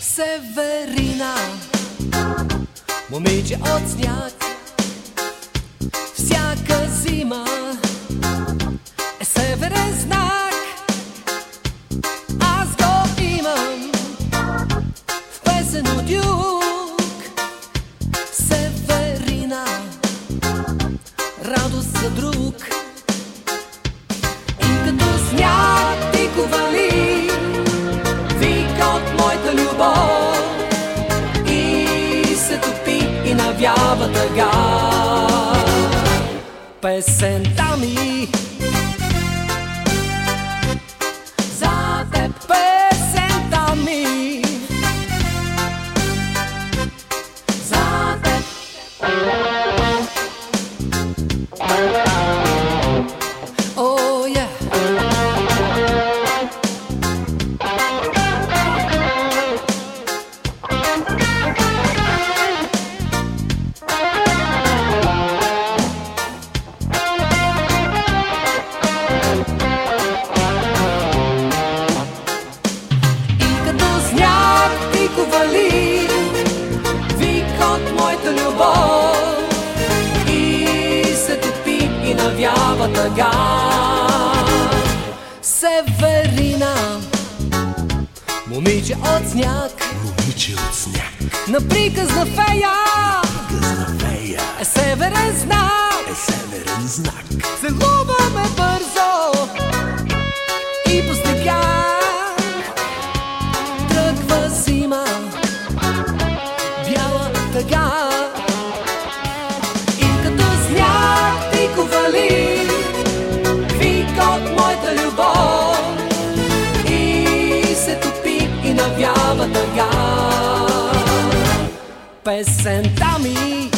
Северина, момиче от сняг, всяка зима е северен знак. Аз го имам в песен от юг. Северина, радост за друг. Навява тъга Песента ми моята любов. И се топи и навява тъга Северина Момиче от сняг. Момиче от сняг, На приказна фея навява тъга Песента ми